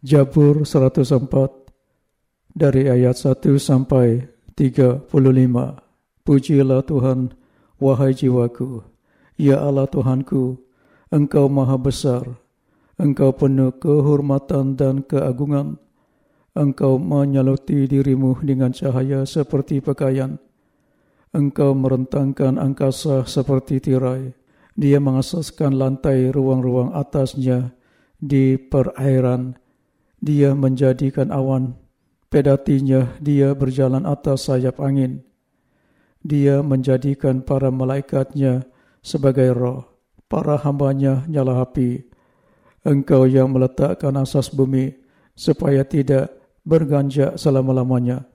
Jabur 104 dari ayat 1 sampai 35. Pujilah Tuhan, wahai jiwaku. Ya Allah Tuhanku, Engkau maha besar. Engkau penuh kehormatan dan keagungan. Engkau menyaluti dirimu dengan cahaya seperti pakaian. Engkau merentangkan angkasa seperti tirai. Dia mengasaskan lantai ruang-ruang atasnya di perairan dia menjadikan awan. Pedatinya dia berjalan atas sayap angin. Dia menjadikan para malaikatnya sebagai roh. Para hambanya nyala api. Engkau yang meletakkan asas bumi supaya tidak berganjak selama-lamanya.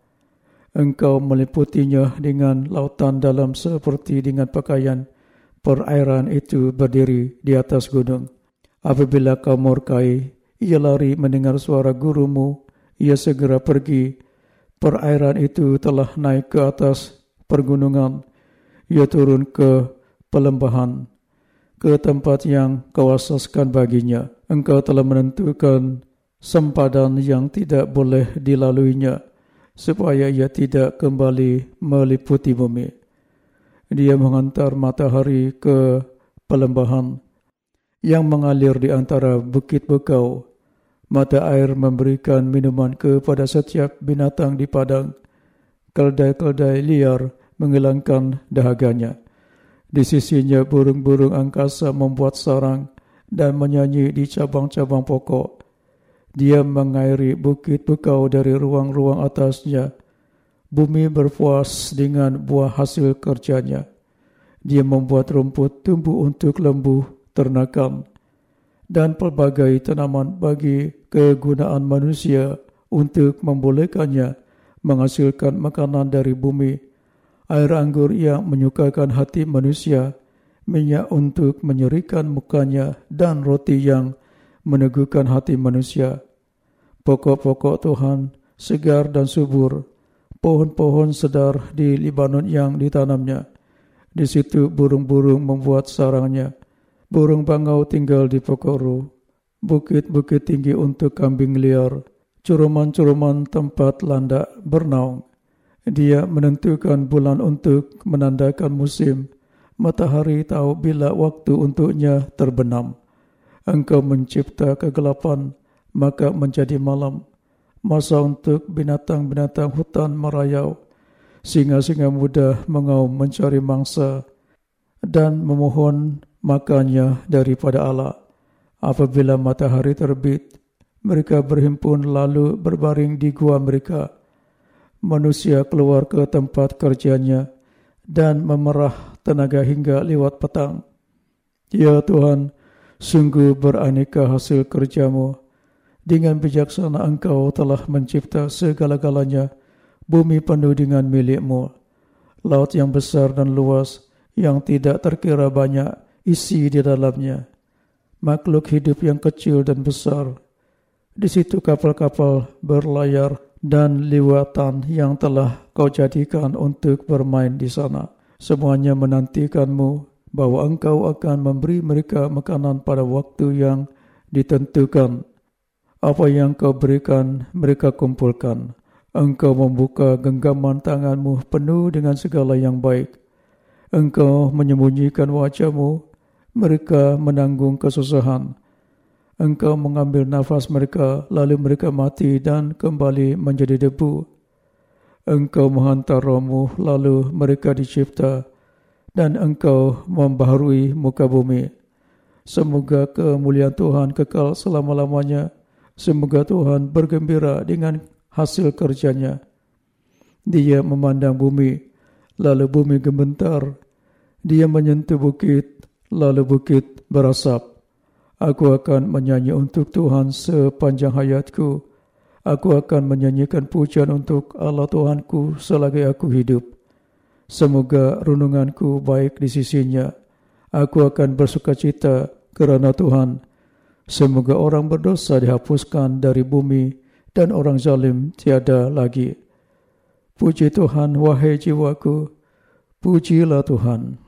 Engkau meliputinya dengan lautan dalam seperti dengan pakaian perairan itu berdiri di atas gunung. Apabila kau murkai, ia lari mendengar suara gurumu. Ia segera pergi. Perairan itu telah naik ke atas pergunungan. Ia turun ke pelembahan. Ke tempat yang kau asaskan baginya. Engkau telah menentukan sempadan yang tidak boleh dilaluinya. Supaya ia tidak kembali meliputi bumi. Dia menghantar matahari ke pelembahan yang mengalir di antara bukit bekau. Mata air memberikan minuman kepada setiap binatang di padang. Keldai-keldai liar menghilangkan dahaganya. Di sisinya burung-burung angkasa membuat sarang dan menyanyi di cabang-cabang pokok. Dia mengairi bukit bekau dari ruang-ruang atasnya. Bumi berpuas dengan buah hasil kerjanya. Dia membuat rumput tumbuh untuk lembu ternakan dan pelbagai tanaman bagi kegunaan manusia untuk membolehkannya menghasilkan makanan dari bumi, air anggur yang menyukakan hati manusia, minyak untuk menyerikan mukanya dan roti yang meneguhkan hati manusia. Pokok-pokok Tuhan segar dan subur, pohon-pohon sedar di Libanon yang ditanamnya. Di situ burung-burung membuat sarangnya. Burung bangau tinggal di pokok Bukit-bukit tinggi untuk kambing liar. Curuman-curuman tempat landak bernaung. Dia menentukan bulan untuk menandakan musim. Matahari tahu bila waktu untuknya terbenam. Engkau mencipta kegelapan, maka menjadi malam. Masa untuk binatang-binatang hutan merayau. Singa-singa muda mengaum mencari mangsa dan memohon makannya daripada Allah. Apabila matahari terbit, mereka berhimpun lalu berbaring di gua mereka. Manusia keluar ke tempat kerjanya dan memerah tenaga hingga lewat petang. Ya Tuhan, sungguh beraneka hasil kerjamu. Dengan bijaksana engkau telah mencipta segala-galanya, bumi penuh dengan milikmu. Laut yang besar dan luas, yang tidak terkira banyak, isi di dalamnya. Makhluk hidup yang kecil dan besar. Di situ kapal-kapal berlayar dan liwatan yang telah kau jadikan untuk bermain di sana. Semuanya menantikanmu bahwa engkau akan memberi mereka makanan pada waktu yang ditentukan. Apa yang kau berikan, mereka kumpulkan. Engkau membuka genggaman tanganmu penuh dengan segala yang baik. Engkau menyembunyikan wajahmu mereka menanggung kesusahan. Engkau mengambil nafas mereka, lalu mereka mati dan kembali menjadi debu. Engkau menghantar rohmu, lalu mereka dicipta, dan engkau membaharui muka bumi. Semoga kemuliaan Tuhan kekal selama-lamanya. Semoga Tuhan bergembira dengan hasil kerjanya. Dia memandang bumi, lalu bumi gementar. Dia menyentuh bukit, lalu bukit berasap. Aku akan menyanyi untuk Tuhan sepanjang hayatku. Aku akan menyanyikan pujian untuk Allah Tuhanku selagi aku hidup. Semoga renunganku baik di sisinya. Aku akan bersuka cita kerana Tuhan. Semoga orang berdosa dihapuskan dari bumi dan orang zalim tiada lagi. Puji Tuhan, wahai jiwaku. Pujilah Tuhan.